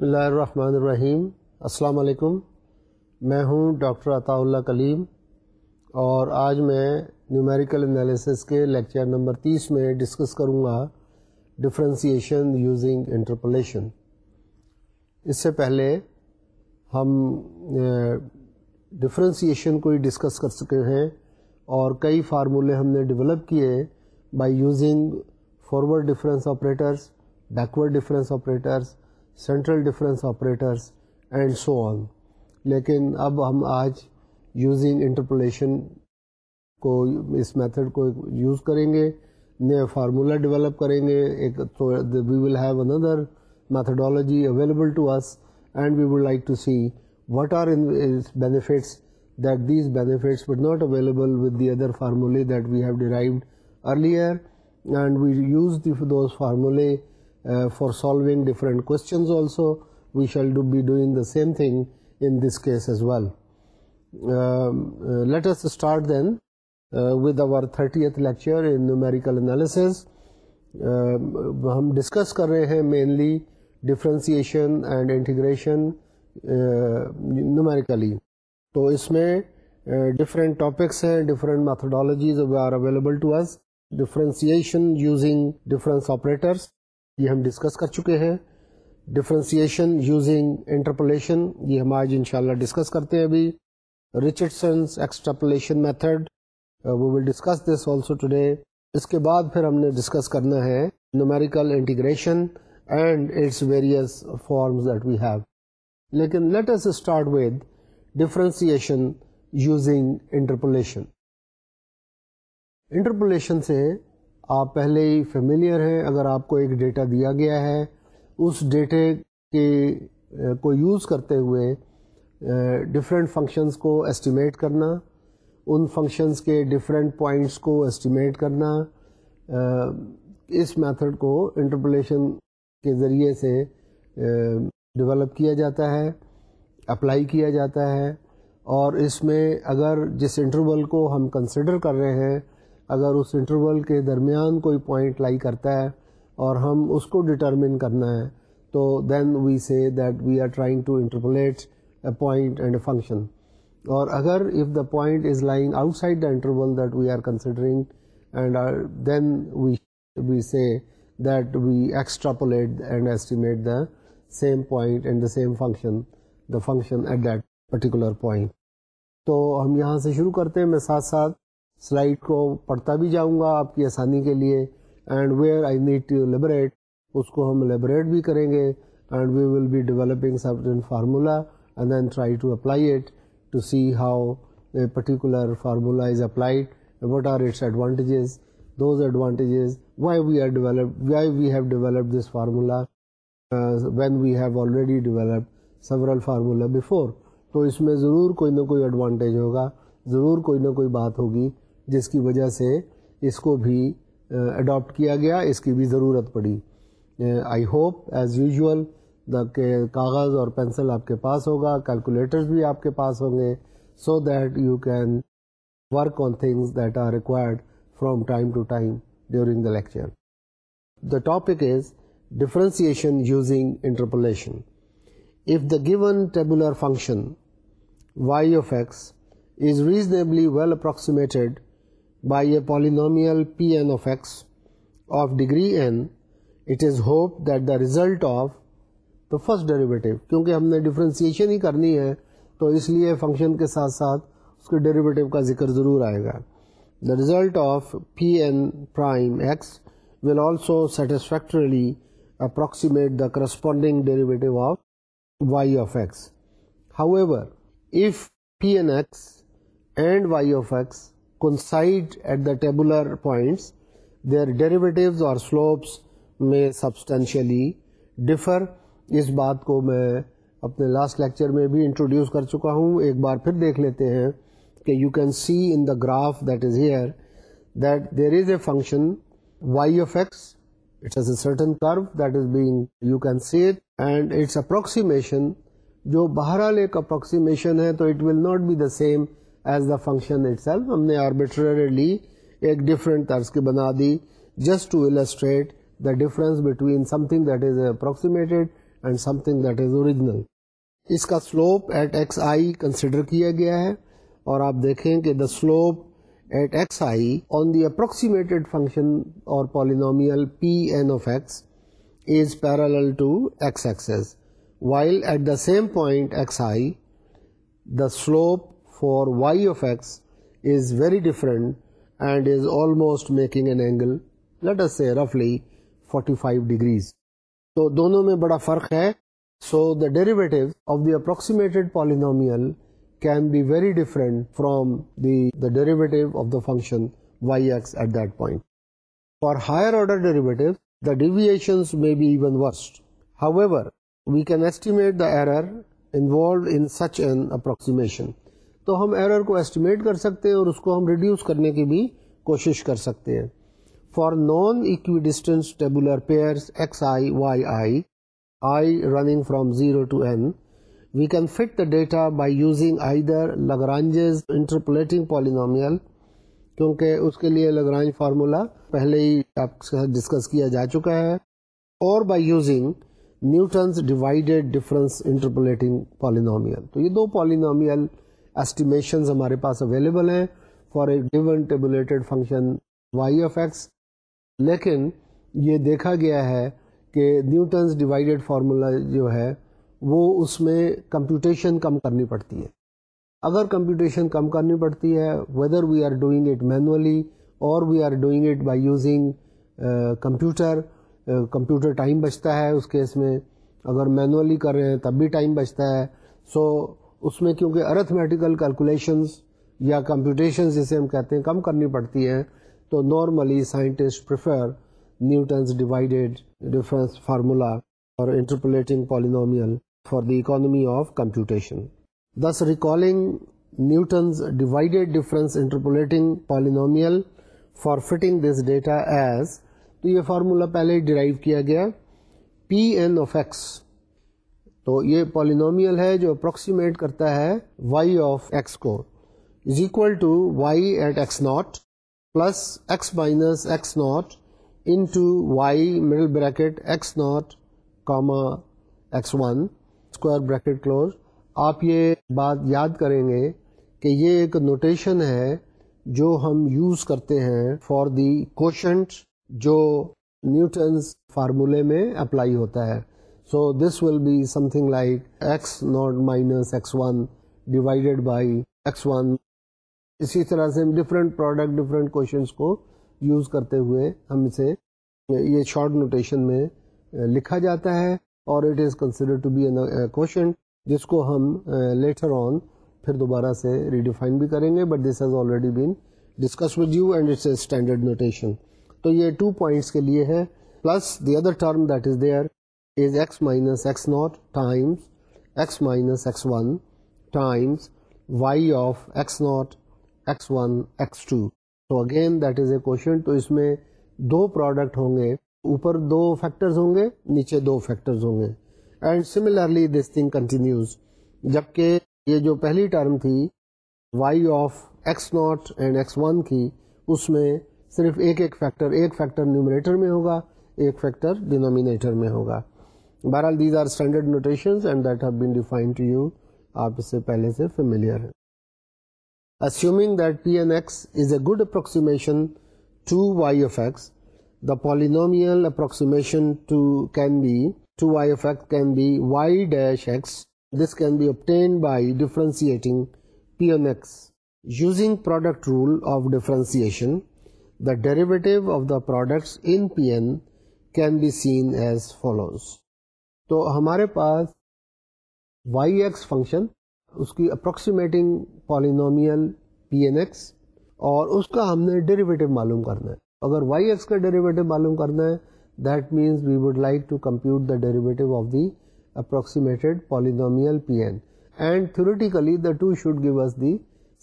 بسم اللہ الرحمن الرحیم السلام علیکم میں ہوں ڈاکٹر عطاء اللہ کلیم اور آج میں نیومیریکل انالیسس کے لیکچر نمبر تیس میں ڈسکس کروں گا ڈفرینسیشن یوزنگ انٹرپلیشن اس سے پہلے ہم ڈفرینسیشن کو ہی ڈسکس کر سکے ہیں اور کئی فارمولے ہم نے ڈیولپ کیے by using forward difference operators backward difference operators central difference operators and so on لیکن اب ہم آج یوزنگ انٹرپولیشن کو اس میتھڈ کو یوز کریں گے نئے فارمولا ڈیولپ کریں گے ایک we will have another methodology available to us and we would like to see what are benefits that these benefits would not available with the other formulae that we have derived earlier and we use the two formulae for solving different the same thing in this case as well let's start then with our thirtieth lecture in numerical analysis ہم discuss کر رہے ہیں mainly differentiation and integration numerically تو اس میں different uh, topics ہیں different methodologies we are available to us differentiation using difference operators یہ ہم ڈسکس کر چکے ہیں ڈفرینسیشن یوزنگ انٹرپولیشن یہ ہم آج ان شاء اللہ ڈسکس کرتے ہیں اس کے بعد پھر ہم نے ڈسکس کرنا ہے numerical integration and its various forms that we have لیکن let us start with differentiation using interpolation interpolation سے آپ پہلے ہی فیملیئر ہیں اگر آپ کو ایک ڈیٹا دیا گیا ہے اس ڈیٹے کے کو یوز کرتے ہوئے ڈفرینٹ فنکشنس کو ایسٹیمیٹ کرنا ان فنکشنس کے ڈفرینٹ پوائنٹس کو ایسٹیمیٹ کرنا اس میتھڈ کو انٹرپلیشن کے ذریعے سے ڈیولپ کیا جاتا ہے اپلائی کیا جاتا ہے اور اس میں اگر جس انٹرول کو ہم کنسیڈر کر رہے ہیں اگر اس انٹرول کے درمیان کوئی پوائنٹ لائی کرتا ہے اور ہم اس کو ڈٹرمن کرنا ہے تو then we say that we are trying to interpolate a point and a function اور اگر if the point is lying outside the interval that we are considering and then we we say that we extrapolate and estimate the same point and the same function the function at that particular point تو ہم یہاں سے شروع کرتے ہیں میں ساتھ ساتھ سلائڈ کو پڑھتا بھی جاؤں گا آپ کی آسانی کے لیے and where I need to elaborate اس کو ہم لیبریٹ بھی کریں گے and we will be developing certain formula and then try to apply it to see how a particular formula is applied what are its advantages those advantages why we are develop why we have develop this formula when we have already develop several formula before تو اس میں ضرور کوئی نہ کوئی advantage ہوگا ضرور کوئی نہ کوئی بات ہوگی جس کی وجہ سے اس کو بھی اڈاپٹ کیا گیا اس کی بھی ضرورت پڑی آئی ہوپ ایز یوزول کہ کاغذ اور پینسل آپ کے پاس ہوگا کیلکولیٹرز بھی آپ کے پاس ہوں گے so that you can work on things that are required from time to time during the lecture the topic is differentiation using interpolation if the given tabular function y fax is reasonably well approximated by a polynomial P N of x of degree n it is hoped that the result of the first derivative کیونکہ ہم نے differentiation ہی کرنی ہے تو اس لیے function کے ساتھ ساتھ اس کے ڈیریویٹو کا ذکر ضرور آئے گا the result of P N prime x will also satisfactorily approximate the corresponding derivative of Y of x however F P N x and Y of x coincide at the tabular points their derivatives اور slopes may substantially differ اس بات کو میں اپنے last lecture میں بھی introduce کر چکا ہوں ایک بار پھر دیکھ لیتے ہیں کہ you can see in the graph that is here that there is a function y f x it is a certain curve that is being you can see it and its approximation جو بہرحال ایک approximation ہے تو it will not be the same as the function it ہم نے arbitrarily ایک different طرز کی بنا دی just to illustrate the difference between some some thing thing that is and that is original اس کا slope at x i consider کیا گیا ہے اور آپ دیکھیں کہ the slope at x i on the approximated function اور polynomial P N of x is to x x while at the same point x i the slope for y of x is very different and almost میکنگل بڑا فرق ہے so the derived polynomial can be very different فرومٹیو the function وائیٹ for higher order may be even worse however we can estimation تو ہم error کو estimate کر سکتے ہیں اور اس کو ہم ریڈیوس کرنے کی بھی کوشش کر سکتے ہیں for non distance tabular pair x i y i i running from zero to n we can fit the data by using either Lagrange's interpolating polynomial کیونکہ اس کے لیے لگرانج فارمولا پہلے ہی آپ کے ساتھ ڈسکس کیا جا چکا ہے اور by using Newton's divided difference interpolating polynomial تو یہ دو پالینومیل ایسٹیمیشن ہمارے پاس اویلیبل ہیں for a given tabulated function y x لیکن یہ دیکھا گیا ہے کہ نیوٹنس ڈیوائڈیڈ فارمولا جو ہے وہ اس میں کمپیوٹیشن کم کرنی پڑتی ہے اگر کمپیوٹیشن کم کرنی پڑتی ہے whether we are doing it manually اور we are doing it by using computer computer time بچتا ہے اس کیس میں اگر مینولی کر رہے ہیں تب بھی ٹائم بچتا ہے سو اس میں کیونکہ ارتھمیٹیکل کیلکولیشنز یا کمپیوٹیشن جسے ہم کہتے ہیں کم کرنی پڑتی ہیں تو normally scientist prefer Newton's divided difference formula اور interpolating polynomial for the economy of computation this recalling Newton's divided difference interpolating polynomial for fitting this data as تو یہ فارمولا پہلے ہی ڈرائیو کیا گیا پی این آف ایکس تو یہ polynomial ہے جو اپروکسیمیٹ کرتا ہے وائی آف ایکس کو is equal to y at x not plus x minus x not into y middle bracket x not comma x one square bracket close آپ یہ بات یاد کریں گے کہ یہ ایک نوٹیشن ہے جو ہم یوز کرتے ہیں فار دی کوشنٹ جو نیوٹنس فارمولے میں اپلائی ہوتا ہے so this will be something like x not minus x one divided by x one اسی طرح سے ہم ڈفرینٹ پروڈکٹ ڈفرینٹ کوشچنس کو یوز کرتے ہوئے ہم اسے یہ شارٹ نوٹیشن میں لکھا جاتا ہے اور it is consider to be quotient جس کو ہم لیٹر uh, آن پھر دوبارہ سے ریڈیفائن بھی کریں گے but this has already been discuss with you and it's a standard notation تو یہ ٹو پوائنٹس کے لیے ہے plus the other term that is there تو اس میں دو پروڈکٹ ہوں گے اوپر دو فیکٹرز ہوں گے نیچے دو فیکٹرز ہوں گے and similarly this thing continues جبکہ یہ جو پہلی ٹرم تھی y of x not and x one کی اس میں صرف ایک ایک فیکٹر ایک فیکٹر نیومریٹر میں ہوگا ایک فیکٹر ڈینومینیٹر میں ہوگا بہرحال these are standard notations and that have been define to you آپ اس سے پہلے سے فیملیئر ہیں assuming that p N x is a good approximation to y of x the polynomial approximation to can be to y of x can be y dash x this can be obtained by differentiating p N x using product rule of differentiation the derivative of the products in P N can be seen as follows تو ہمارے پاس Y x function اس کی approximating polynomial پی N x اور اس کا ہم نے ڈیریویٹو معلوم کرنا ہے اگر وائی ایکس کا ڈیریویٹو معلوم کرنا ہے that means we would like to compute the derivative of the approximated polynomial P N and theoretically the two should give us the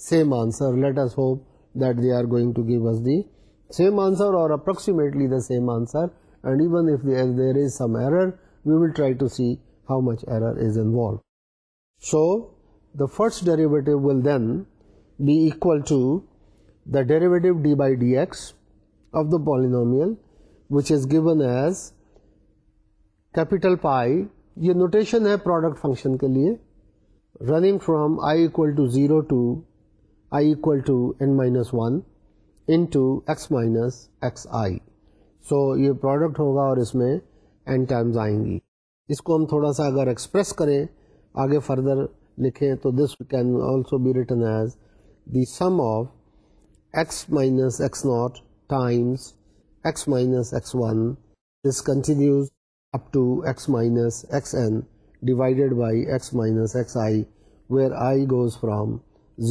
same answer let us hope that they are going to give us the same answer or approximately the same answer and even there is some error we will try to see how much error is involve so the first derivative will then be equal to the derivative D by D X of the polynomial which is given as pi. Pi یہ notation ہے product function کے لیے running from I equal to zero to I equal to N minus one into x minus x I so یہ product ہوگا اور اس میں N Times آئیں گی اس کو ہم تھوڑا سا اگر ایکسپریس کریں آگے فردر لکھیں تو this can also be written as the sum of x minus x not times x x minus one this continues up to x minus x N divided by x minus x I where I goes from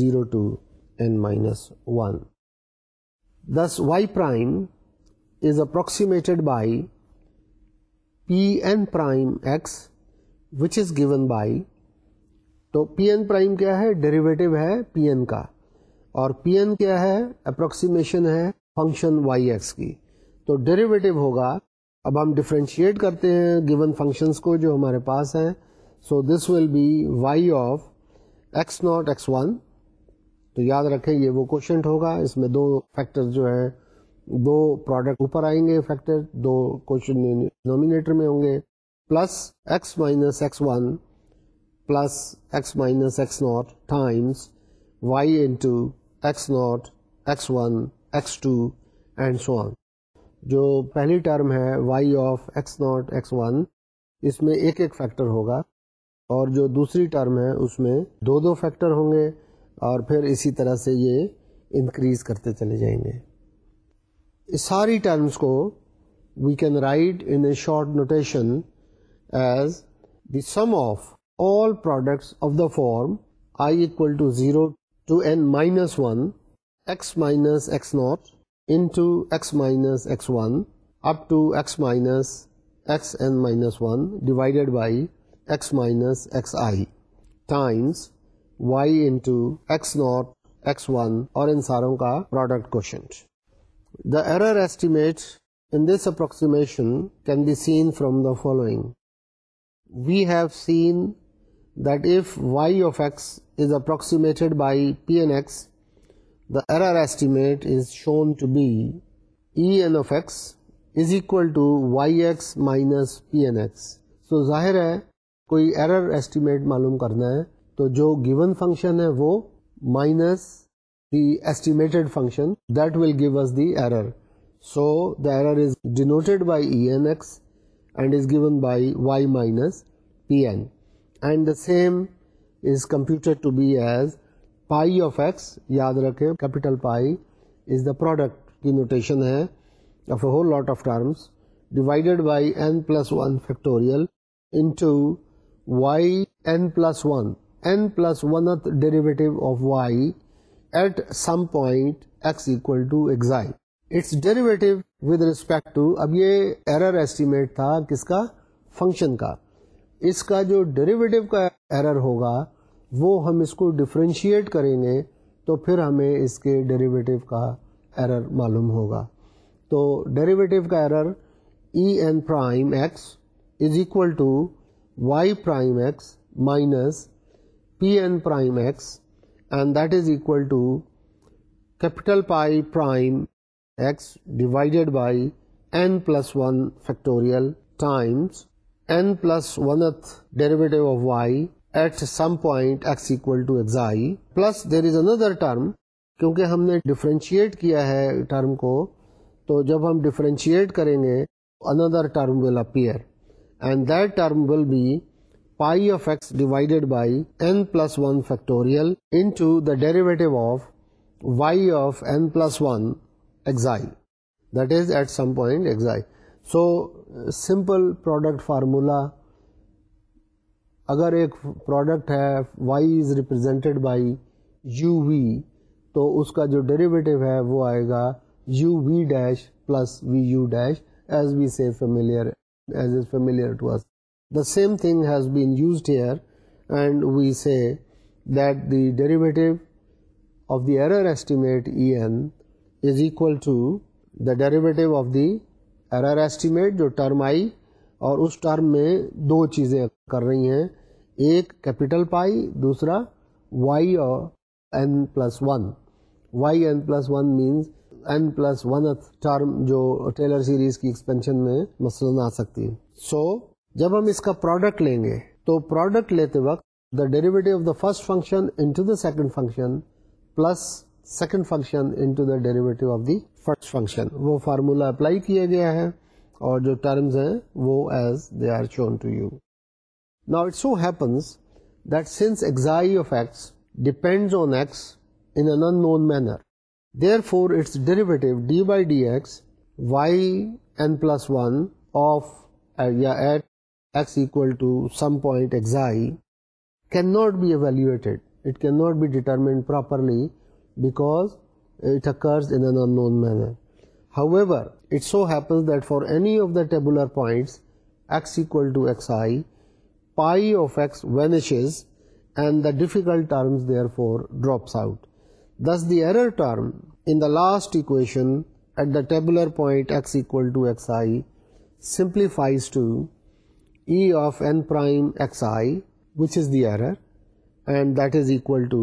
zero to N minus one this Y prime is approximated by P N prime x which is given by تو پی N prime کیا ہے derivative ہے پی N کا اور پی N کیا ہے approximation ہے function y x کی تو ڈیریویٹو ہوگا اب ہم ڈفرینشیٹ کرتے ہیں گیون فنکشنس کو جو ہمارے پاس ہیں so this will be Y of x not x one تو یاد رکھیں یہ وہ کوشچنٹ ہوگا اس میں دو فیکٹر جو ہیں دو پروڈکٹ اوپر آئیں گے فیکٹر دو کوشچنٹر میں ہوں گے plus x minus x one plus x minus x not times Y into x not x one x two and on جو پہلی ٹرم ہے Y of x not x one اس میں ایک ایک فیکٹر ہوگا اور جو دوسری ٹرم ہے اس میں دو دو فیکٹر ہوں گے اور پھر اسی طرح سے یہ انکریز کرتے چلے جائیں گے ساری ٹرمز کو we can write in a short notation as the sum of all products of the form I equal to zero to N minus one x minus x not into x minus x one up to x minus x N minus one divided by x minus x I times Y into x not x one اور ان ساروں کا product quotient error estimate in this approximation can be seen from the following we have sent F Y of approximated by P N S the error estimate is shown to be F X is equal to Y's minus P N S so ظاہر ہے کوئی error estimate معلوم کرنا ہے تو جو given function ہے وہ minus estimated function that will give the error so the denoted bias given by Y minus P M and the same is computer ہے at some point x equal to its derivative with respect to اب یہ error estimate تھا کس کا function کا اس کا جو ڈیریویٹو کا ایرر ہوگا وہ ہم اس کو ڈفرینشیٹ کریں گے تو پھر ہمیں اس کے ڈیریویٹو کا ایرر معلوم ہوگا تو ڈیریویٹو کا error E N prime x is equal to Y prime x minus P N prime x کیونکہ ہم نے ڈفرینشیٹ کیا ہے ٹرم کو تو جب ہم ڈیفرینشیٹ کریں گے اندر term will appear and that term will be pi office divide by plus one factorial in derivative of Y of M plus one ایگزائیٹ at some point so simple product formula اگر ایک product ہے Y is represented by you وی تو اس کا جو derivative ہے وہ آئے گا you we dash plus we you dash as we see familiar as is familiar to us same thing has been used here and we say that the derivative of the error estimate is equal to the derivative of the error estimate جو term آئی اور اس term میں دو چیزیں کر رہی ہیں ایک کیپیٹل پائی دوسرا Y or N plus one Y N plus one minus N plus one term جو ٹیلر سیریز کی ایکسپینشن میں مثلاً آ سکتی سو جب ہم اس کا پروڈکٹ لیں گے تو پروڈکٹ لیتے وقت the derivative of the first function into the second function plus second function into the of the first function وہ فارمولا اپلائی کیا گیا ہے اور جو ٹرمز ہیں وہ as they are shown to you now it so happens that since xi of x depend on x in unknown manner therefore its derivative D by D x Y N plus one of یا x equal to some point xi cannot be evaluated. It cannot be determined properly because it occurs in an unknown manner. However, it so happens that for any of the tabular points x equal to xi, pi of x vanishes and the difficult terms therefore drops out. Thus the error term in the last equation at the tabular point x equal to xi simplifies to of M I which is the add دیٹلائیڈ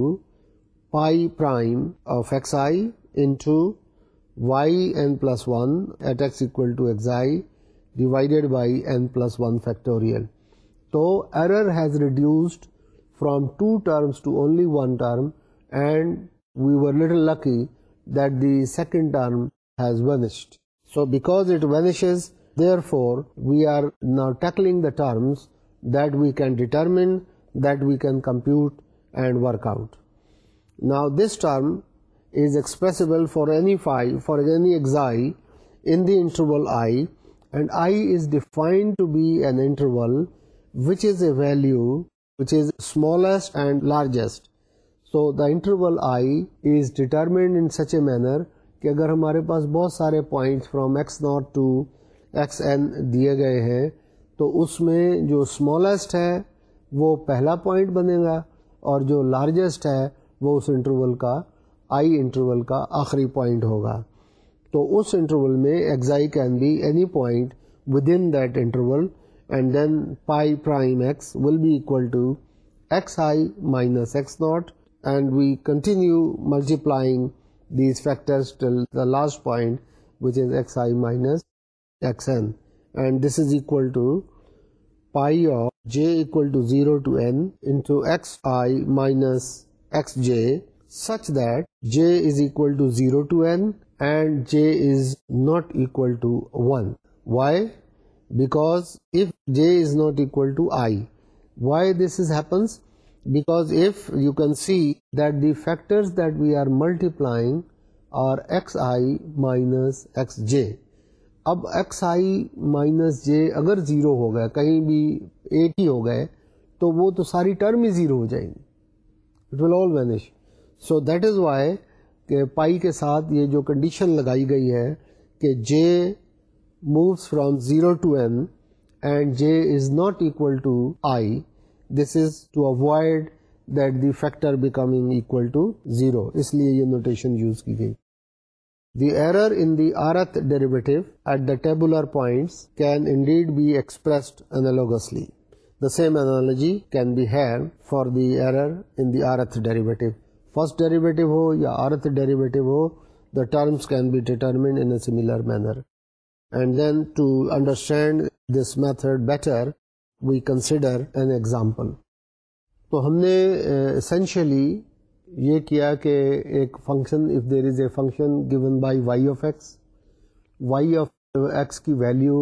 by S plus one factorial thus reduced from two term to only lucky the second term has weak which is therefore we are now tackling the terms that we can determine that we can compute and work out now this term is expressible for any phi for any xi in the interval I and I is define which is a value which is smallest and largest so the interval I is determined in such a manner کہ اگر ہمارے پاس بہت سارے point from X not to X N دیے گئے ہیں تو اس میں جو اسمالسٹ ہے وہ پہلا پوائنٹ بنے گا اور جو لارجسٹ ہے وہ اس انٹرول کا آئی انٹرول کا آخری پوائنٹ ہوگا تو اس انٹرول میں x I can be any point within that interval and then pi prime x will be equal to x I minus x not and we continue multiplying these factors till the last point which is x I minus that we are multiplying are x I minus x j اب x آئی minus j اگر zero ہو گیا کہیں بھی ایک ہی ہو گئے تو وہ تو ساری ٹرم ہی زیرو ہو جائیں گی it will all vanish so that is Y کہ پائی کے ساتھ یہ جو کنڈیشن لگائی گئی ہے کہ جے moves from zero to N and J is not equal I this is to avoid that the factor becoming equal to zero اس لیے یہ نوٹیشن یوز کی گئی فرسٹ ڈیریویٹو ہو یا آرتھ ڈیریویٹو ہوٹینڈ this method better we consider an example تو ہم نے اسینشلی یہ کیا کہ ایک function if there is a function given by Y of x Y of x کی value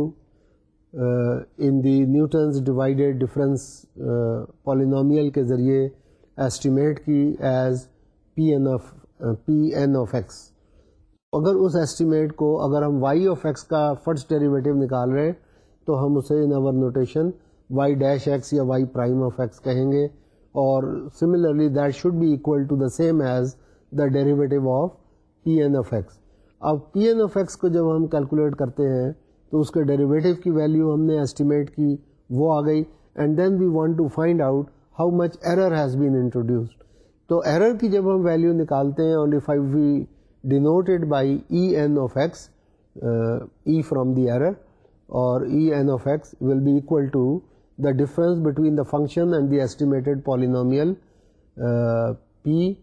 in the Newton's divided difference polynomial کے ذریعے ایسٹیمیٹ کی as P N of P N of x اگر اس ایسٹیمیٹ کو اگر ہم Y of x کا فرسٹ ڈیریویٹو نکال رہے ہیں تو ہم اسے in our notation Y dash x یا وائی پرائم آف ایکس کہیں گے اور similarly that should be equal to the same as the derivative of P N F x اب پی این ایف ایکس کو جب ہم کیلکولیٹ کرتے ہیں تو اس کے ڈیریویٹو کی ویلیو ہم نے ایسٹیمیٹ کی وہ آ گئی and then we want to find out how much error has been introduced تو ایرر کی جب ہم ویلیو نکالتے ہیں only five we denoted by E N of x E from the error اور ای N of x will be equal to the difference between the function and the estimated polynomial پی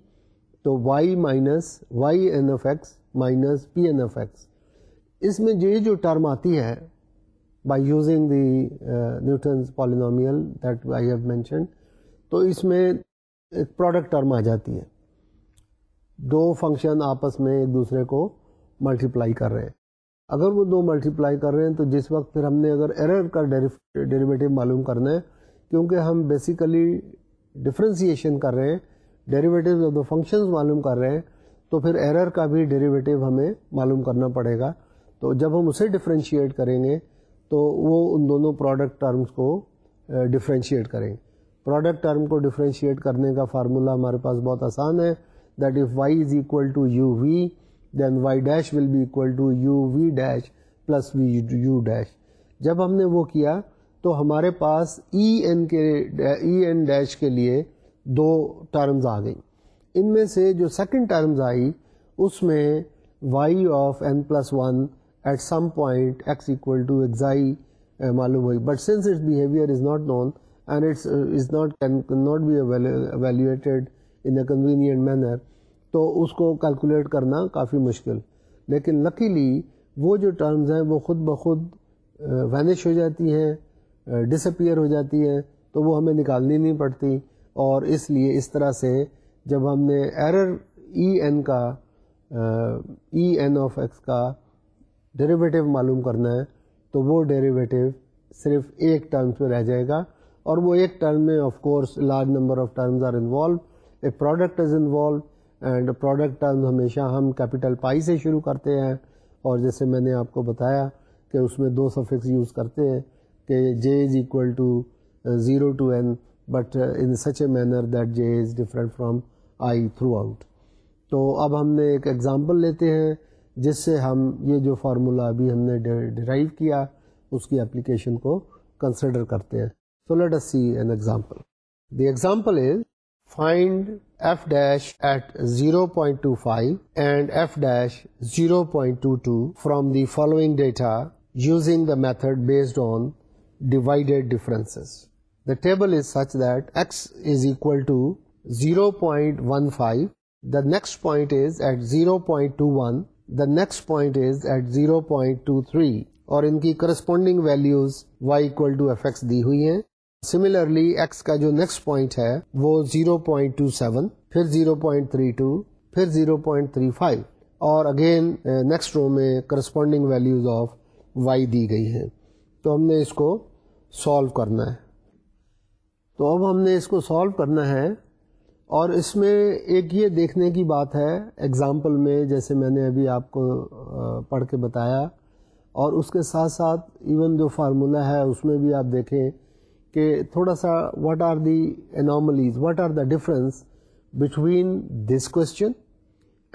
تو Y minus Y N F x minus پی N F x اس میں جو term آتی ہے by using the Newton's polynomial that I have mentioned تو اس میں ایک پروڈکٹ ٹرم آ جاتی ہے دو فنکشن آپس میں ایک دوسرے کو ملٹیپلائی کر رہے ہیں اگر وہ دو ملٹیپلائی کر رہے ہیں تو جس وقت پھر ہم نے اگر ایرر کا ڈیریویٹو معلوم کرنا ہے کیونکہ ہم بیسیکلی ڈفرینسیشن کر رہے ہیں ڈیریویٹیوز آف دا فنکشنز معلوم کر رہے ہیں تو پھر ایرر کا بھی ڈیریویٹو ہمیں معلوم کرنا پڑے گا تو جب ہم اسے ڈفرینشیٹ کریں گے تو وہ ان دونوں پروڈکٹ ٹرمز کو ڈفرینشیٹ کریں گے پروڈکٹ ٹرم کو ڈفرینشیٹ کرنے کا فارمولہ ہمارے پاس بہت آسان ہے that F Y is equal to you we then Y dash will be equal to you we dash plus we you dash جب ہم نے وہ کیا تو ہمارے پاس ای e این کے ای این ڈیش کے لیے دو ٹرمز آ گئیں ان میں سے جو سیکنڈ ٹرمز آئی اس میں Y of N plus one at some point x equal to xi معلوم ہوئی but since its behaviour is not known and its is not can not be evaluated in a convenient manner تو اس کو calculate کرنا کافی مشکل لیکن luckily وہ جو ٹرمز ہیں وہ خود بخود وینش ہو جاتی ہیں ڈسپیئر ہو جاتی ہیں تو وہ ہمیں نکالنی نہیں پڑتی اور اس لیے اس طرح سے جب ہم نے ایرر ای این کا ای این آف ایکس کا ڈیریویٹو معلوم کرنا ہے تو وہ ڈیریویٹو صرف ایک ٹرمز پہ رہ جائے گا اور وہ ایک ٹرم میں of course large number of terms are involve a product is involve and product term ہمیشہ ہم کیپیٹل پائی سے شروع کرتے ہیں اور جیسے میں نے آپ کو بتایا کہ اس میں دو سفکس یوز کرتے ہیں کہ جے is equal to zero to N but in such a manner that J is different from I throughout تو اب ہم نے ایک ایگزامپل لیتے ہیں جس سے ہم یہ جو فارمولا ابھی ہم نے ڈرائیو کیا اس کی اپلیکیشن کو کنسیڈر کرتے ہیں so let's see an example the example is find F dash at zero point two five and F dash zero point two two from the following data using the method based on divided x the table is such that next is is two zero point one five the next point is at zero point two one the next point is at zero point two three اور ان کی corresponding values Y equal to F X دی ہوئی ہیں similarly x کا جو next point ہے وہ 0.27 پھر 0.32 پھر 0.35 اور اگین نیکسٹ رو میں کرسپونڈنگ ویلیوز آف وائی دی گئی ہیں تو ہم نے اس کو سالو کرنا ہے تو اب ہم نے اس کو سالو کرنا ہے اور اس میں ایک یہ دیکھنے کی بات ہے ایگزامپل میں جیسے میں نے ابھی آپ کو uh, پڑھ کے بتایا اور اس کے ساتھ ساتھ ایون جو فارمولہ ہے اس میں بھی آپ دیکھیں کہ تھوڑا سا what are the anomalies what are the difference between this question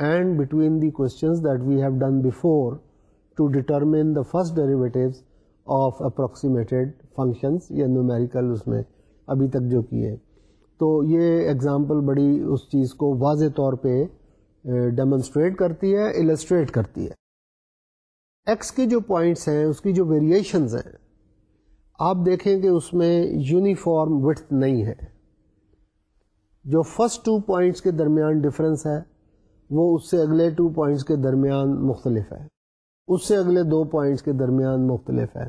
and between the questions that we have done before to determine the first derivatives of approximated functions یا نیومیریکل اس میں ابھی تک جو کیے تو یہ اگزامپل بڑی اس چیز کو واضح طور پہ ڈیمونسٹریٹ کرتی ہے السٹریٹ کرتی ہے ایکس کے جو پوائنٹس ہیں اس کی جو ویریشنز ہیں آپ دیکھیں کہ اس میں یونیفارم وٹھ نہیں ہے جو فرسٹ ٹو پوائنٹس کے درمیان ڈفرینس ہے وہ اس سے اگلے ٹو پوائنٹس کے درمیان مختلف ہے اس سے اگلے دو پوائنٹس کے درمیان مختلف ہے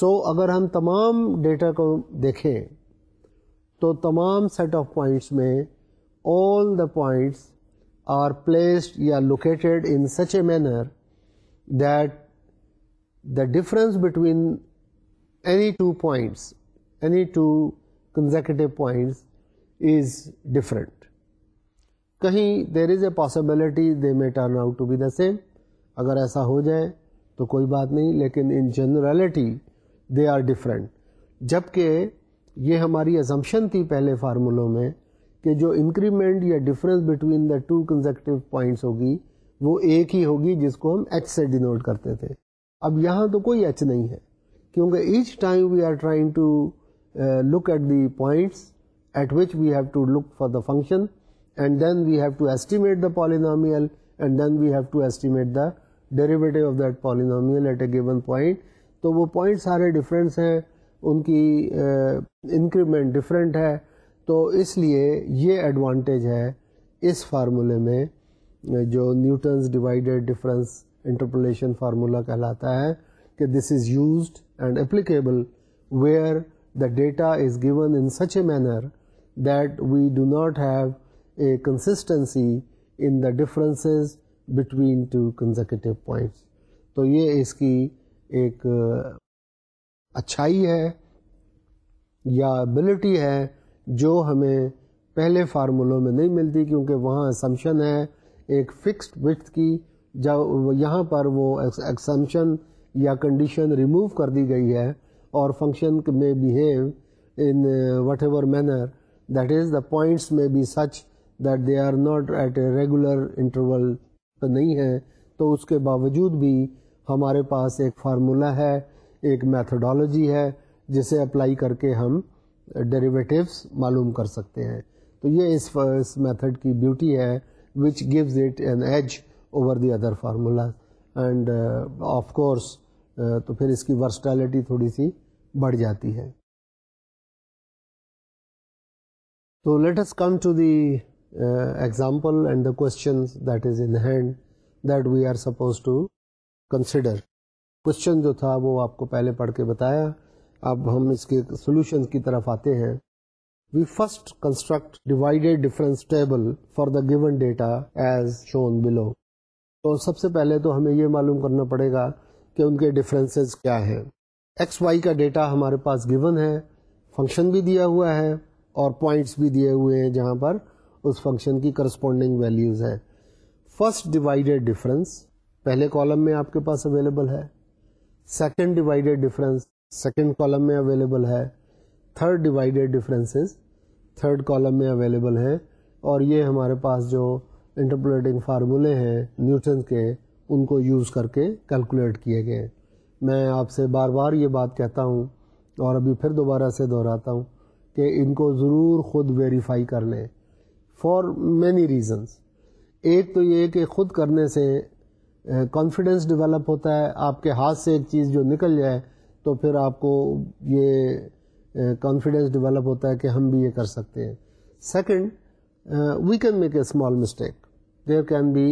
سو so, اگر ہم تمام ڈیٹا کو دیکھیں تو تمام سیٹ آف پوائنٹس میں all the points are placed یا located in such a manner that the difference between any two points any two consecutive points is different. کہیں there is a possibility they may turn out to be the same اگر ایسا ہو جائے تو کوئی بات نہیں لیکن in generality they are different. جب کہ یہ ہماری ازمپشن تھی پہلے فارمولوں میں کہ جو انکریمنٹ یا difference between the two consecutive points ہوگی وہ ایک ہی ہوگی جس کو ہم ایچ سے ڈینوٹ کرتے تھے اب یہاں تو کوئی ایچ نہیں ہے کیونکہ each time we are trying to look at the points at which we have to look for the function and then we have to estimate the polynomial and then we have to estimate the derivative of that polynomial at a given point تو وہ point سارے difference ہیں ان کی increment uh, different ہے تو اس لیے یہ ایڈوانٹیج ہے اس فارمولے میں uh, جو Newton's divided difference interpolation formula کہلاتا ہے کہ this is used and applicable where the data is given in such a manner that we do not have a consistency in the differences between two consecutive points تو یہ اس کی ایک اچھائی ہے یا ابلٹی ہے جو ہمیں پہلے فارمولو میں نہیں ملتی کیونکہ وہاں اسمپشن ہے ایک فکسڈ وفت کی جب یہاں پر وہشن یا کنڈیشن ریموو کر دی گئی ہے اور فنکشن میں behave in whatever manner that is the points میں be such that they are not at a regular interval نہیں ہے تو اس کے باوجود بھی ہمارے پاس ایک فارمولا ہے ایک میتھڈالوجی ہے جسے اپلائی کر کے ہم ڈیریویٹیوس معلوم کر سکتے ہیں تو یہ اس میتھڈ کی بیوٹی ہے which gives it an edge over the other formulas and of course تو پھر اس کی ورسٹیلٹی تھوڑی سی بڑھ جاتی ہے تو as come to the example and the question that is in hand that we are suppose to consider question جو تھا وہ آپ کو پہلے پڑھ کے بتایا اب ہم اس کے سولوشن کی طرف آتے ہیں we first construct divided difference table for the given data as shown below تو سب سے پہلے تو ہمیں یہ معلوم کرنا پڑے گا کہ ان کے ڈفرینسز کیا ہیں ایکس وائی کا ڈیٹا ہمارے پاس گیون ہے فنکشن بھی دیا ہوا ہے اور پوائنٹس بھی دیے ہوئے ہیں جہاں پر اس فنکشن کی کرسپونڈنگ ویلیوز ہیں فرسٹ ڈیوائڈیڈ ڈفرینس پہلے کالم میں آپ کے پاس اویلیبل ہے second divided difference second column میں اویلیبل ہے third divided differences third column میں اویلیبل ہیں اور یہ ہمارے پاس جو انٹرپریٹنگ فارمولے ہیں نیوٹن کے ان کو یوز کر کے کیلکولیٹ کیے گئے میں آپ سے بار بار یہ بات کہتا ہوں اور ابھی پھر دوبارہ سے دہراتا ہوں کہ ان کو ضرور خود ویریفائی کر لیں فار مینی ریزنس ایک تو یہ کہ خود کرنے سے کانفیڈینس ڈیولپ ہوتا ہے آپ کے ہاتھ سے ایک چیز جو نکل جائے تو پھر آپ کو یہ کانفیڈنس ڈیولپ ہوتا ہے کہ ہم بھی یہ کر سکتے ہیں second we can make a small mistake there can be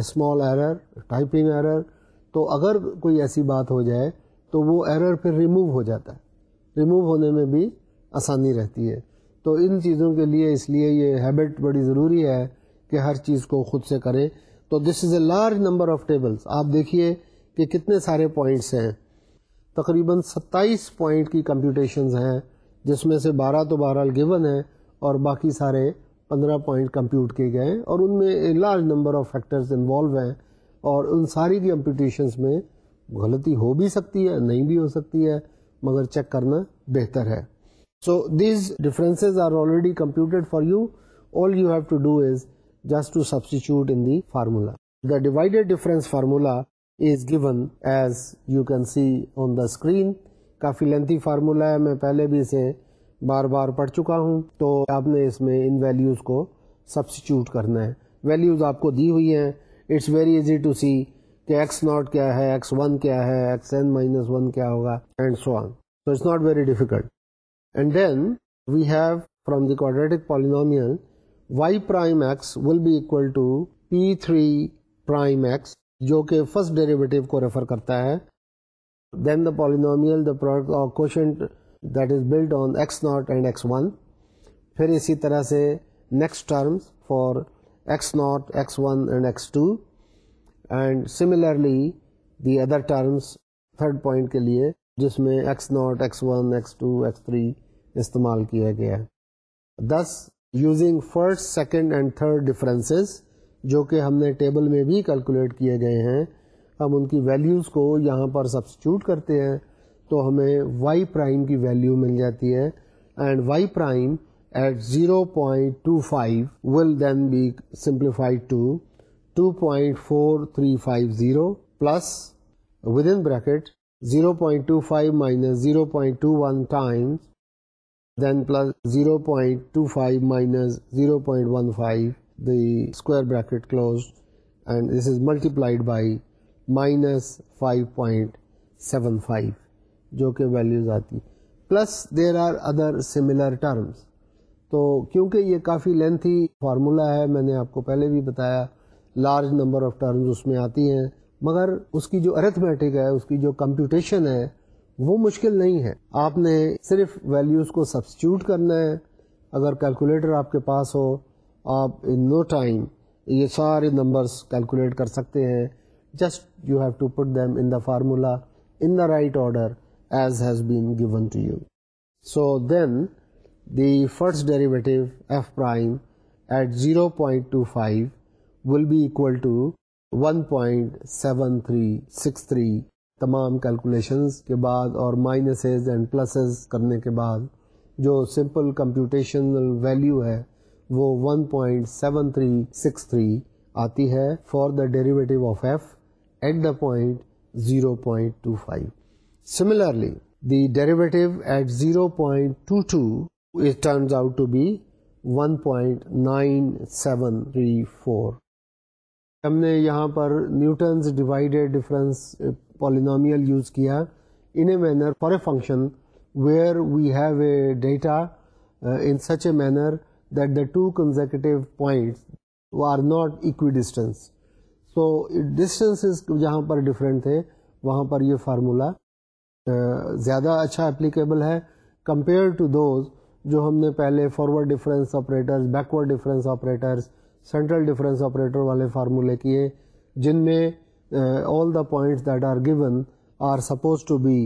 small error typing error تو اگر کوئی ایسی بات ہو جائے تو وہ ایرر پھر ریموو ہو جاتا ہے ریموو ہونے میں بھی آسانی رہتی ہے تو ان چیزوں کے لیے اس لیے یہ ہیبٹ بڑی ضروری ہے کہ ہر چیز کو خود سے کریں تو this is a large number of tables آپ دیکھیے کہ کتنے سارے پوائنٹس ہیں تقریباً ستائیس پوائنٹ کی کمپیوٹیشنز ہیں جس میں سے بارہ تو بہرحال گون ہیں اور باقی سارے پندرہ پوائنٹ کمپیوٹ کیے گئے ہیں اور ان میں large number of factors involve ہیں اور ان ساری کمپیٹیشن میں غلطی ہو بھی سکتی ہے نہیں بھی ہو سکتی ہے مگر چیک کرنا بہتر ہے so these differences are already computed for you all you have to do is just to substitute in the formula the divided difference formula is given as you can see on the screen کافی lengthy formula ہے میں پہلے بھی اسے بار بار پڑھ چکا ہوں تو آپ نے اس میں ان ویلیوز کو سبسٹیوٹ کرنا ہے ویلیوز آپ کو دی ہوئی ہیں it's very easy to see کہ ایکس ناٹ کیا ہے ایکس ون کیا ہے ایکس این مائنس ون کیا ہوگا and so on so it's not very difficult and then we have from the quadratic polynomial Y prime x will be equal to P three prime x جو کہ first derivative کو refer کرتا ہے then the polynomial the product of quotient that is blood on x not and x one پھر اسی طرح سے next terms for x not x one and x two and similarly the other terms third point کے لیے جس میں x not x one x two x three استعمال کیا گیا ہے this using first second and third differences جو کہ ہم نے ٹیبل میں بھی کیلکولیٹ کیے گئے ہیں ہم ان کی ویلیوز کو یہاں پر سبسٹیوٹ کرتے ہیں تو ہمیں وائی پرائم کی ویلیو مل جاتی ہے and Y prime at zero point two five will then be simplified to two point four three five zero plus with in bracket zero point two five minus zero point two one time then plus zero point two five minus zero point one five the square bracket close and this is multiplied by minus five point seven five جو کہ values آتی plus there are other similar terms تو کیونکہ یہ کافی lengthy formula ہے میں نے آپ کو پہلے بھی بتایا لارج نمبر آف ٹرمز اس میں آتی ہیں مگر اس کی جو ارتھمیٹک ہے اس کی جو کمپیوٹیشن ہے وہ مشکل نہیں ہے آپ نے صرف ویلیوز کو سبسٹیوٹ کرنا ہے اگر کیلکولیٹر آپ کے پاس ہو آپ ان نو ٹائم یہ سارے نمبرس کیلکولیٹ کر سکتے ہیں just you have to put them in the formula in the right order as has then the first derivative F prime at zero point five will be equal to one point seven three six three تمام calculations کے بعد اور minuses and pulses کرنے کے بعد جو simple computation value ہے وہ 1.7363 آتی ہے for the derivative of F at the point 0.25 similarly the derivative at zero point out to be one point nine seven three four ہم نے یہاں پر Newton's divided difference polynomial use کیا in a manner for a function where we have a data in such a manner that the two consecutive points are not equidistance so distance جہاں پر different تھے وہاں پر یہ formula زیادہ اچھا applicable ہے compare to those جو ہم نے پہلے forward difference operators backward difference operators central difference operator والے فارمولے کیے جن میں all the points that are gone are suppose to be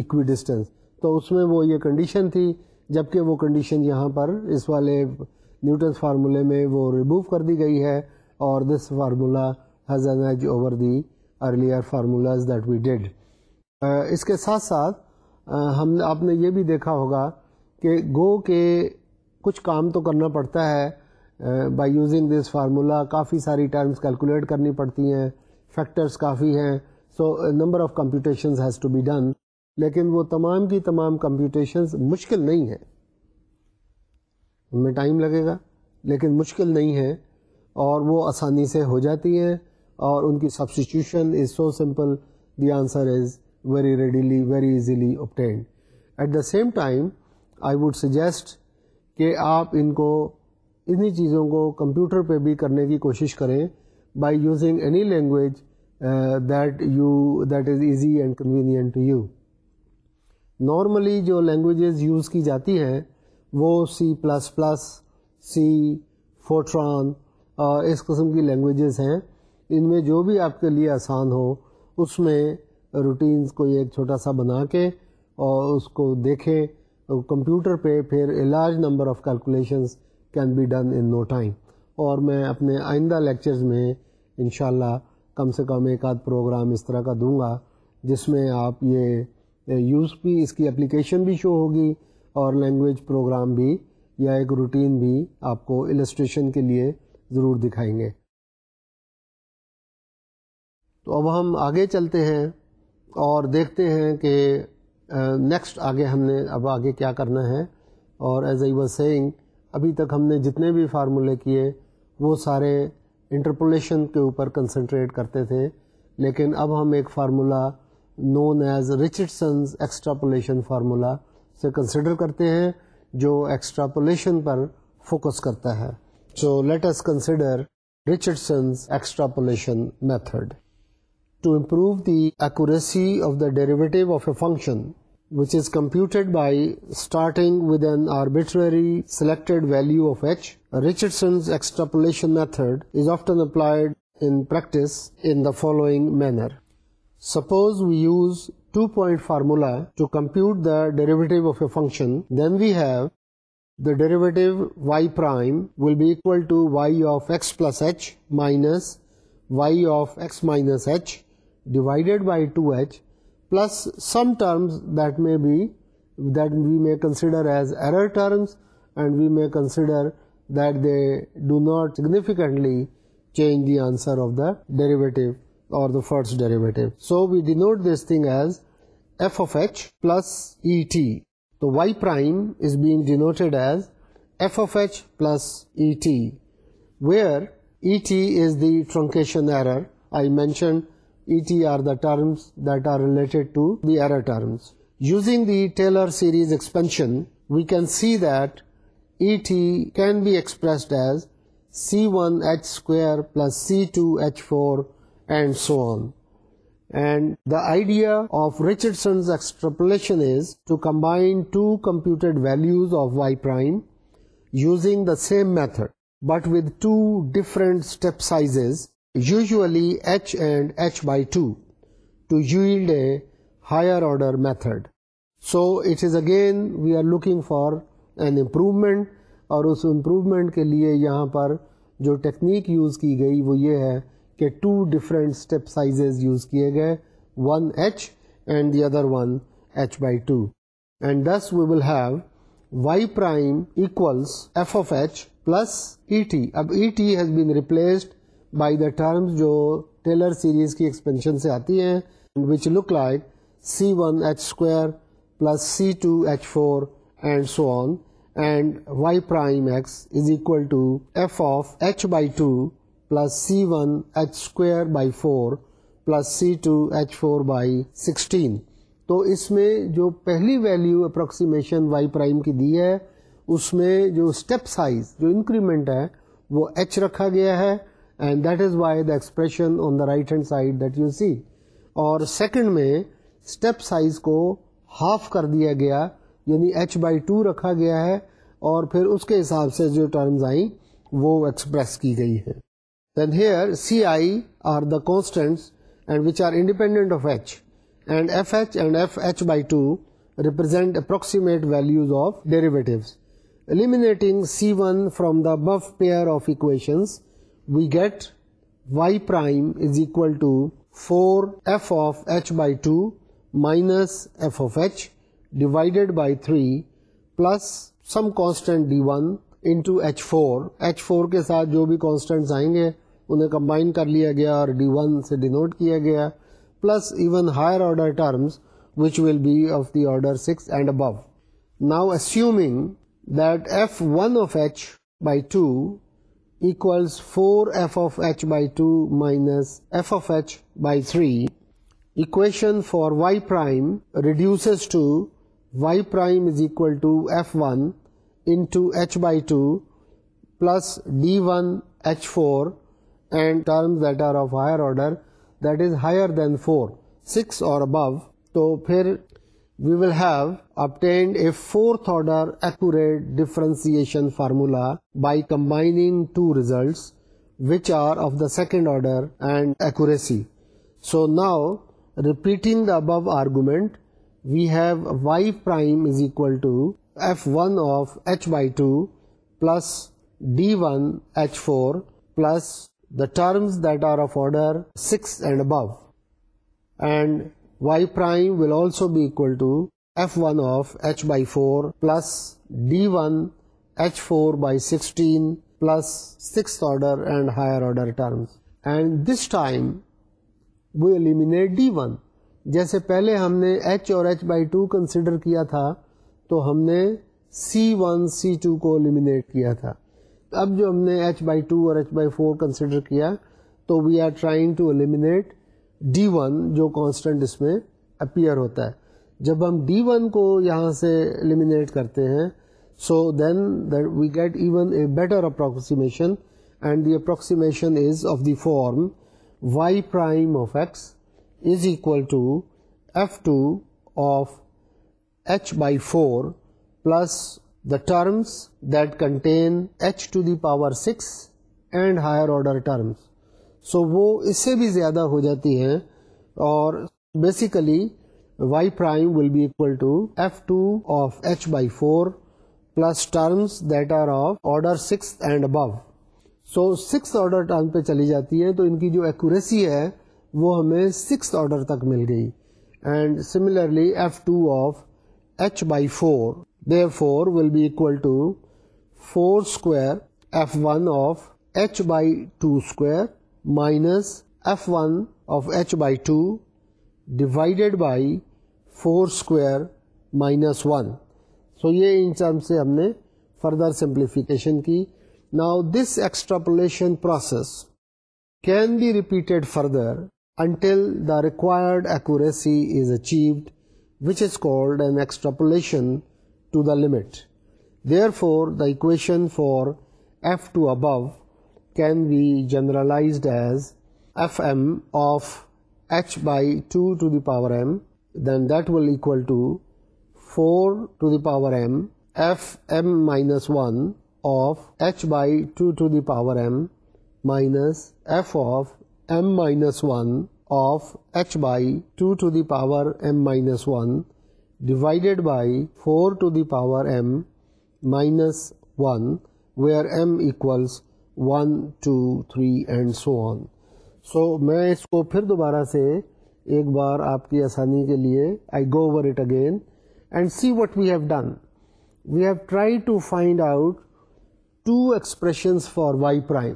equidistance تو اس میں وہ یہ کنڈیشن تھی جب کہ وہ کنڈیشن یہاں پر اس والے نیوٹنس فارمولے میں وہ ریموو کر دی گئی ہے اور this formula has an edge over the earlier formulas that we did اس کے ساتھ ساتھ ہم آپ نے یہ بھی دیکھا ہوگا کہ گو کے کچھ کام تو کرنا پڑتا ہے بائی یوزنگ دس فارمولہ کافی ساری ٹرمز کیلکولیٹ کرنی پڑتی ہیں فیکٹرز کافی ہیں so number of computations has to be done لیکن وہ تمام کی تمام کمپیوٹیشنز مشکل نہیں ہیں ان میں ٹائم لگے گا لیکن مشکل نہیں ہے اور وہ آسانی سے ہو جاتی ہیں اور ان کی substitution is so simple the answer is very readily very easily obtained at the same time I would suggest کہ آپ ان کو انہی چیزوں کو کمپیوٹر پہ بھی کرنے کی کوشش کریں by using any language that you that is easy and convenient to you normally جو لینگویجز یوز کی جاتی ہیں وہ C plus plus C Fortran اس قسم کی لینگویجز ہیں ان میں جو بھی آپ کے لیے آسان ہو اس میں روٹینز کو ایک چھوٹا سا بنا کے اور اس کو دیکھیں کمپیوٹر پہ پھر large number of calculations can be done in no time اور میں اپنے آئندہ لیکچرز میں انشاءاللہ کم سے کم ایک آدھ پروگرام اس طرح کا دوں گا جس میں آپ یہ یوز بھی اس کی اپلیکیشن بھی شو ہوگی اور لینگویج پروگرام بھی یا ایک روٹین بھی آپ کو السٹریشن کے لیے ضرور دکھائیں گے تو اب ہم آگے چلتے ہیں اور دیکھتے ہیں کہ نیکسٹ آگے ہم نے اب آگے کیا کرنا ہے اور ایز اے واز سینگ ابھی تک ہم نے جتنے بھی فارمولے کیے وہ سارے انٹرپولیشن کے اوپر کنسنٹریٹ کرتے تھے لیکن اب ہم ایک formula known as Richardson's extrapolation formula سے کنسیڈر کرتے ہیں جو ایکسٹراپولیشن پر فوکس کرتا ہے so let us consider Richardson's extrapolation method to improve the accuracy of the derivative a function select value of H Richardson method اپلائڈیس manner suppose we use two point formula to compute then we have derivative Y prime will be equal to Y of S plus H minus Y of S minus H divided by two H plus that میں first so we denote this thing as F F H plus E T Y prime is being denoted as F F H plus E T we is the truncation error I mention ET are the terms that are related to the error terms. Using the Taylor series expansion, we can see that ET can be expressed as C1H square plus C2H4 and so on. And the idea of Richardson's extrapolation is to combine two computed values of y prime using the same method, but with two different step sizes usually H and H by two to yield a higher order method so it is again we are looking for an improvement اور اس improvement کے لیے یہاں پر جو technique use کی گئی وہ یہ ہے کہ two different step sizes use کیے گئے one H and the other one H by two and this we will have Y prime equals F of H plus E T اب E T has been replaced by the terms جو Taylor series کی expansion سے آتی ہیں سی one H square plus C two H four and so on and Y prime x is equal to f of H by two plus C one H square by four plus C two H four by sixteen تو اس میں جو پہلی value approximation y prime کی دی ہے اس میں جو اسٹیپ سائز جو انکریمنٹ ہے وہ ایچ رکھا گیا ہے and that is y the expression on the right hand side that you see اور سیکنڈ میں اسٹیپ سائز کو ہاف کر دیا گیا یعنی ایچ بائی ٹو رکھا گیا ہے اور پھر اس کے حساب سے جو ٹرمز آئیں وہ ایکسپریس کی گئی ہے then here c i are the constants and which are independent of h and f h and f h by two represent approximate values of derivatives eliminating c one from the buff pair of equations we get y prime is equal to four f of H by two minus f of h divided by three plus some constant d one h4 h four h four کے ساتھ جو بھی constants آئیں گے انہیں combine کر لیا گیا اور ڈی ون سے ڈینوٹ کیا گیا plus even higher order terms which will be of the order six and above now assume equals 4 f of h by 2 minus f of h by 3. Equation for y prime reduces to y prime is equal to f1 into h by 2 plus d1 h4 and terms that are of higher order, that is higher than 4, 6 or above. So, फिर we will have up and a fourth order action formula by combining second order argument we have Y prime is equal by two plus d one h four plus the of order six and above and y sixth also and plus d one h four by we d one جیسے پہلے ہم نے h اور h by two consider کیا تھا تو ہم نے سی ون سی ٹو کو eliminate کیا تھا اب جو ہم نے ایچ بائی ٹو اور کیا تو ڈی ون جو کانسٹنٹ اس میں اپیئر ہوتا ہے جب ہم ڈی ون کو یہاں سے ایلیمینیٹ کرتے ہیں so then we get even a better approximation and the approximation is of the form y prime of x is equal to f two of H by four plus the terms that contain h to the power six and higher order terms so وہ اس سے بھی زیادہ ہو جاتی ہے اور basically y prime will be equal to f two of H by four plus that are of order six and above so six order پہ چلی جاتی ہے تو ان کی جو ایکوریسی ہے وہ ہمیں سکس آرڈر تک مل گئی and similarly f two of H by four four will be equal to four square f one of H by two square minus F one of H by two divided by four square minus one so یہ ان سب سے ہم نے further simplification کی now this extrapolation process can be repeated further until the required accuracy is achieved which is called N extrapolation to the limit therefore the equation for f two above can be generalized as Fm of h by 2 to the power m, then that will equal to 4 to the power m Fm minus 1 of h by 2 to the power m minus f of m minus 1 of h by 2 to the power m minus 1 divided by 4 to the power m minus 1, where m equals one two three and so on سو میں اس کو پھر دوبارہ سے ایک بار آپ کی آسانی کے لیے I go over it again and see what we have done we have try to find out two expressions for y prime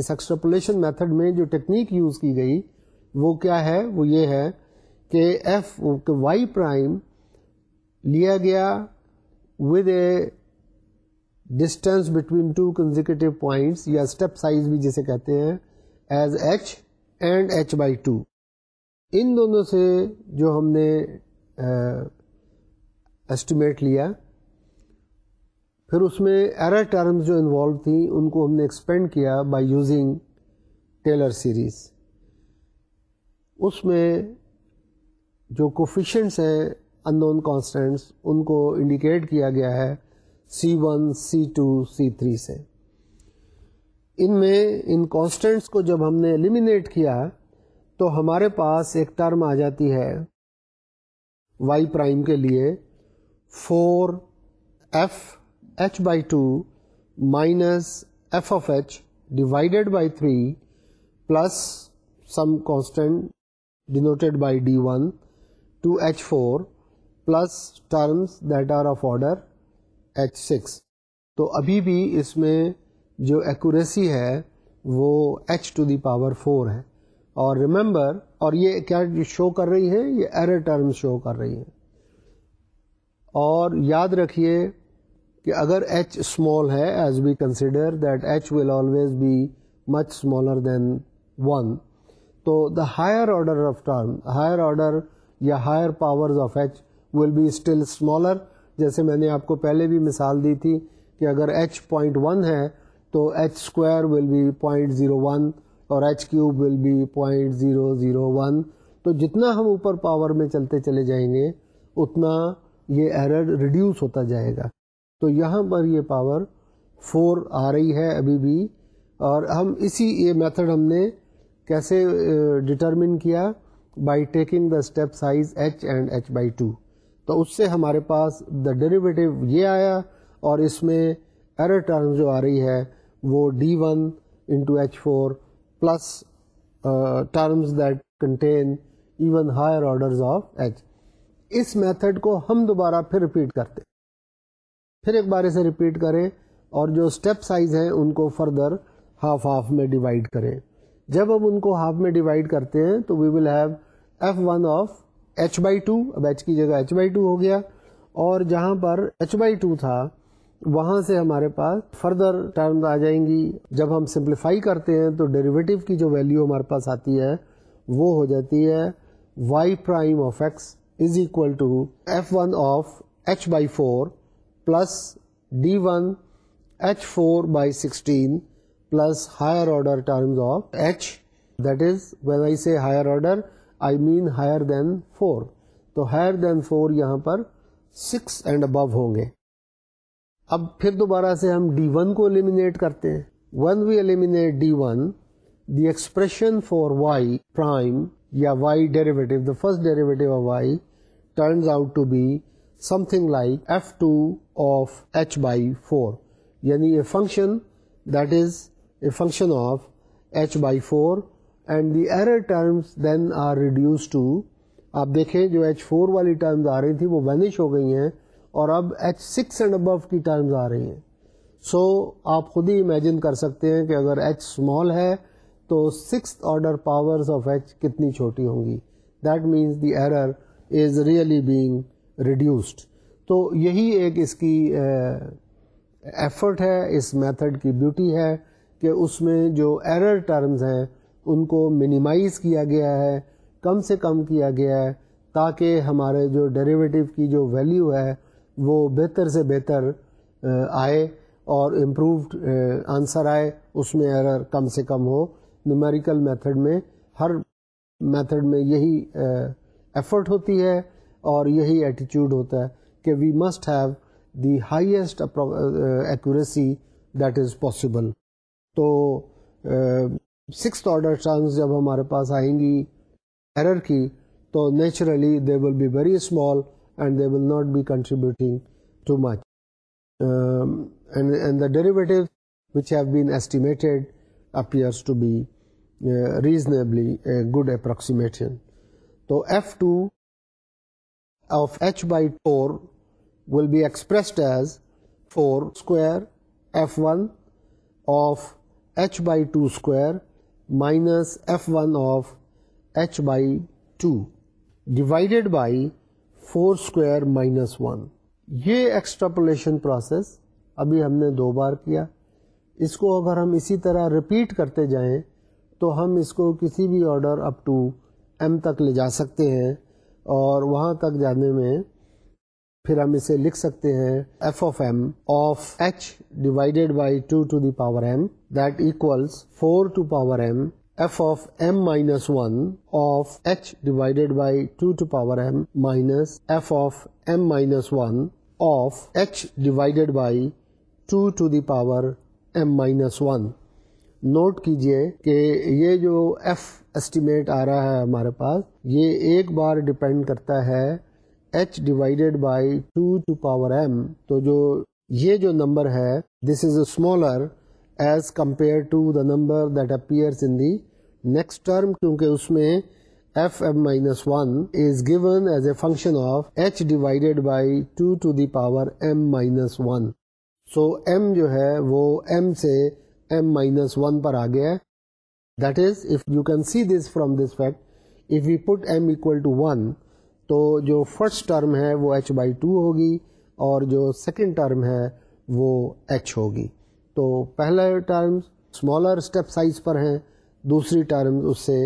اس ایکسٹرپولیشن میتھڈ میں جو ٹیکنیک یوز کی گئی وہ کیا ہے وہ یہ ہے کہ ایف وائی پرائم لیا گیا with a distance between two consecutive points یا اسٹیپ سائز بھی جسے کہتے ہیں as h and H by two ان دونوں سے جو ہم نے ایسٹیمیٹ لیا پھر اس میں ایرر ٹرمز جو انوالو تھیں ان کو ہم نے ایکسپینڈ کیا بائی یوزنگ ٹیلر سیریز اس میں جو کوفیشنٹس ہیں ان نون کانسٹینٹس ان کو انڈیکیٹ کیا گیا ہے c one c two c three سے ان میں ان کانسٹنٹس کو جب ہم نے ایلیمینیٹ کیا تو ہمارے پاس ایک ٹرم آ جاتی ہے وائی پرائم کے لیے four f h by two minus f of h divided by three plus some constant denoted by d one two H four plus terms that are of order h six تو ابھی بھی اس میں جو accuracy ہے وہ h to the power four ہے اور ریمبر اور یہ کیا شو کر رہی ہے یہ ایرر ٹرم شو کر رہی ہے اور یاد رکھیے کہ اگر ایچ اسمال ہے as we consider that h will always be much smaller than one تو the higher order of term higher order یا higher powers of h will be still smaller جیسے میں نے آپ کو پہلے بھی مثال دی تھی کہ اگر ایچ پوائنٹ ون ہے تو h square will be point zero one اور h cube will be point zero zero one تو جتنا ہم اوپر پاور میں چلتے چلے جائیں گے اتنا یہ ایرر ریڈیوس ہوتا جائے گا تو یہاں پر یہ پاور فور آ رہی ہے ابھی بھی اور ہم اسی یہ میتھڈ ہم نے کیسے ڈٹرمن کیا by taking the step size h and H by two تو اس سے ہمارے پاس دا ڈیریویٹو یہ آیا اور اس میں ایرر ٹرم جو آ رہی ہے وہ d one into h four plus terms that contain even higher orders of h اس میتھڈ کو ہم دوبارہ پھر رپیٹ کرتے پھر ایک بار اسے رپیٹ کریں اور جو اسٹیپ سائز ہیں ان کو فردر ہاف ہاف میں ڈیوائڈ کریں جب ہم ان کو ہاف میں ڈیوائڈ کرتے ہیں تو we will have f one of H by two اب ایچ کی جگہ ایچ بائی ٹو ہو گیا اور جہاں پر ایچ بائی ٹو تھا وہاں سے ہمارے پاس فردر ٹرمز آ جائیں گی جب ہم سمپلیفائی کرتے ہیں تو ڈیریویٹو کی جو ویلیو ہمارے پاس آتی ہے وہ ہو جاتی ہے y prime of x is equal to f one of H by four plus d one h four by sixteen plus higher order terms of h that is when I say higher order I mean higher than four تو higher than four یہاں پر six and above ہوں گے اب پھر دوبارہ سے ہم ڈی ون کو ایلیمینیٹ کرتے ہیں when we eliminate d one the expression for y prime یا y derivative the first derivative of y turns out to be something like f two of H by four یعنی a function that is a function of H by four and the error terms then are reduce to آپ دیکھیں جو h four والی terms آ رہی تھیں وہ vanish ہو گئی ہیں اور اب ایچ سکس اینڈ ابو کی ٹرمز آ رہی ہیں سو so, آپ خود ہی امیجن کر سکتے ہیں کہ اگر ایچ اسمال ہے تو six order powers of h کتنی چھوٹی ہوں گی that means the error is really being reduced تو یہی ایک اس کی ایفرٹ uh, ہے اس میتھڈ کی بیوٹی ہے کہ اس میں جو ایرر ٹرمز ہیں ان کو منیمائز کیا گیا ہے کم سے کم کیا گیا ہے تاکہ ہمارے جو ڈیریویٹو کی جو ویلیو ہے وہ بہتر سے بہتر آئے اور امپرووڈ آنسر آئے اس میں ایرر کم سے کم ہو نیومیریکل میتھڈ میں ہر میتھڈ میں یہی ایفرٹ ہوتی ہے اور یہی ایٹیچیوڈ ہوتا ہے کہ we must have the highest accuracy that is possible تو سکس آرڈر ٹرمز جب ہمارے پاس آئیں گی ایرر کی تو naturally they will be very small and they will not be contributing to too much and the derivative which have been appears be reasonably good approximation تو F two of H by four will be expressed as four square f one of H by two square minus F one of H by two by by four square minus one یہ extrapolation process ابھی ہم نے دو بار کیا اس کو اگر ہم اسی طرح repeat کرتے جائیں تو ہم اس کو کسی بھی order اپ ٹو ایم تک لے جا سکتے ہیں اور وہاں تک جانے میں پھر ہم اسے لکھ سکتے ہیں f of m of h divided by two to the power m that equals four to power m f of m minus one of h divided by two to power m minus f of m minus one of h divided by two to the power m minus one note کیجئے کہ یہ جو f estimate آ رہا ہے ہمارے پاس یہ ایک بار ڈپینڈ کرتا ہے h divided by two to power m تو جو یہ جو نمبر ہے this is a smaller as compare to the number that in the next term کیونکہ اس میں f m minus one is given as a function of h divided by two to the power m minus one so m جو ہے وہ m سے m minus one پر آ گیا ہے that is if you can see this from this fact if you put m equal to one تو جو فرسٹ ٹرم ہے وہ ایچ بائی ٹو ہوگی اور جو سیکنڈ ٹرم ہے وہ ایچ ہوگی تو پہلا ٹرم اسمالر اسٹیپ سائز پر ہیں دوسری ٹرم اس سے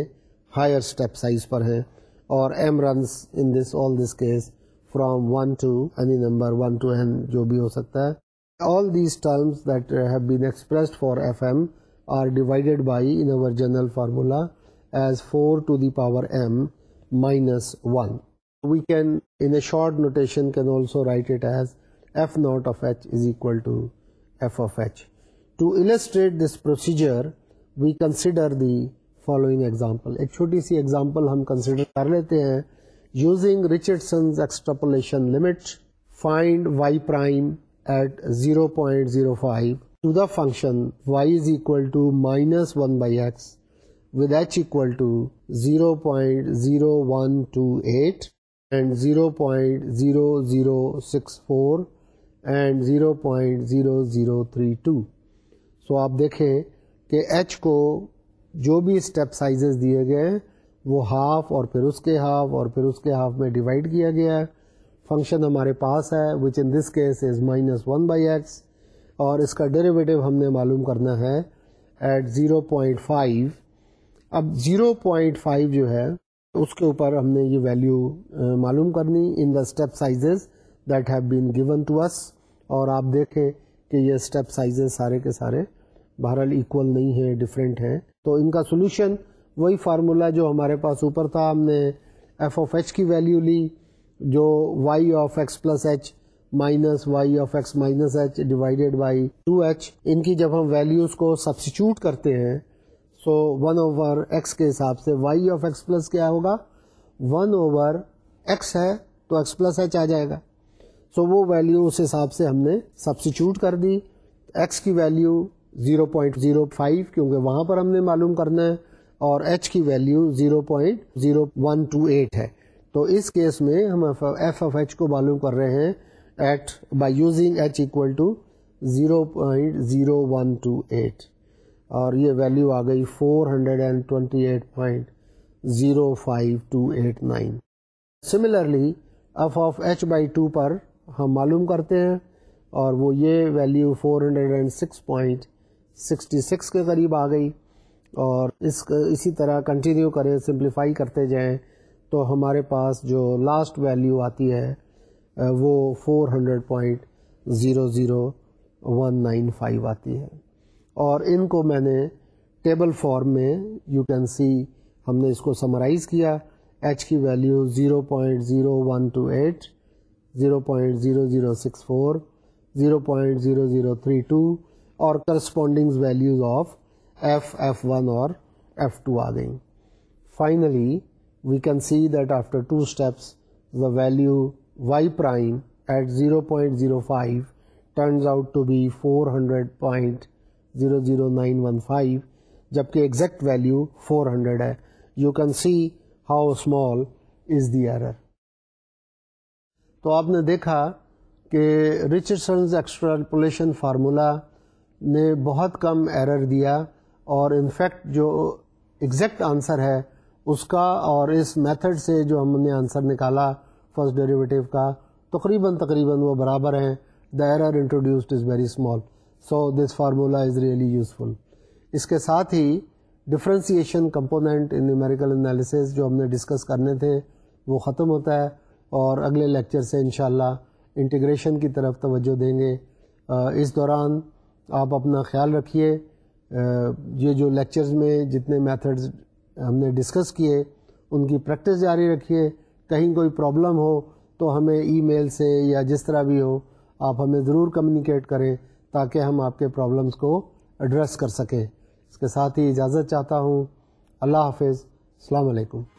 ہائر اسٹیپ سائز پر ہیں اور m runs in this all this case from one to any number one to n جو بھی ہو سکتا ہے all these terms that have been expressed for f m are divided by in over general formula as four to the power m minus one we can a short notation can also write it as f nought of h is equal to f of h to illustrate this procedure we consider the following example ایک چھوٹی سی example ہم consider کر لیتے ہیں using extrapolation limit find y prime at zero point zero five to the function y is equal to minus one by x with h equal to zero point zero one two eight and zero point zero zero six four and zero point zero zero three two so آپ دیکھیں کہ H کو جو بھی step sizes دیے گئے ہیں وہ ہاف اور پھر اس کے ہاف اور پھر اس کے ہاف میں ڈیوائڈ کیا گیا ہے فنکشن ہمارے پاس ہے which in this case is minus one by x اور اس کا ڈیریویٹو ہم نے معلوم کرنا ہے ایٹ زیرو پوائنٹ فائیو اب زیرو پوائنٹ فائیو جو ہے اس کے اوپر ہم نے یہ ویلیو معلوم کرنی in the step sizes that have been given to اس اور آپ دیکھیں کہ یہ اسٹیپ سائزز سارے کے سارے بہرحال ایکول نہیں ہے ڈفرینٹ ہیں تو ان کا سولوشن وہی فارمولا جو ہمارے پاس اوپر تھا ہم نے ایف آف ایچ کی ویلیو لی جو y of x plus H minus Y of x minus H divided by two h ان کی جب ہم ویلیوز کو سبسٹیچیوٹ کرتے ہیں تو ون اوور ایکس کے حساب سے وائی آف ایکس پلس کیا ہوگا ون اوور ایکس ہے تو ایکس پلس ایچ آ جائے گا سو so وہ ویلیو اس حساب سے ہم نے سبسٹیچیوٹ کر دی ایکس کی ویلیو 0.05 کیونکہ وہاں پر ہم نے معلوم کرنا ہے اور ایچ کی ویلیو 0.0128 ہے تو اس کیس میں ہم ایف آف ایچ کو معلوم کر رہے ہیں at by using h equal to 0.0128 اور یہ ویلیو آ گئی four hundred and twenty eight point zero five two eight nine similarly f of H by two پر ہم معلوم کرتے ہیں اور وہ یہ value four hundred and six point sixty six کے قریب آ گئی اور اس اسی طرح کنٹینیو کریں سمپلیفائی کرتے جائیں تو ہمارے پاس جو لاسٹ ویلیو آتی ہے وہ four hundred point zero zero one nine five آتی ہے اور ان کو میں نے ٹیبل فارم میں یو کین سی ہم نے اس کو سمرائز کیا ایچ کی ویلیو 0.0128 0.0064 زیرو اور correspondings values of f f one اور ایف ٹو آ گئیں finally we can see that after two steps the value y prime at zero point zero five turns out to be four hundred point zero zero nine one five جبکہ exact value four hundred ہے you can see how small is the error تو آپ نے دیکھا کہ رچرسنز extrapolation formula نے بہت کم ایرر دیا اور انفیکٹ جو ایگزیکٹ آنسر ہے اس کا اور اس میتھڈ سے جو ہم نے آنسر نکالا فرسٹ ڈیریویٹیو کا تقریباً تقریباً وہ برابر ہیں the error introduced is very small so this formula is really useful اس کے ساتھ ہی differentiation component in numerical analysis جو ہم نے ڈسکس کرنے تھے وہ ختم ہوتا ہے اور اگلے لیکچر سے انشاءاللہ انٹیگریشن کی طرف توجہ دیں گے اس دوران آپ اپنا خیال رکھیے یہ جو لیکچرز میں جتنے میتھڈز ہم نے ڈسکس کیے ان کی پریکٹس جاری رکھیے کہیں کوئی پرابلم ہو تو ہمیں ای میل سے یا جس طرح بھی ہو آپ ہمیں ضرور کمیونیکیٹ کریں تاکہ ہم آپ کے پرابلمس کو ایڈریس کر سکیں اس کے ساتھ ہی اجازت چاہتا ہوں اللہ حافظ السلام علیکم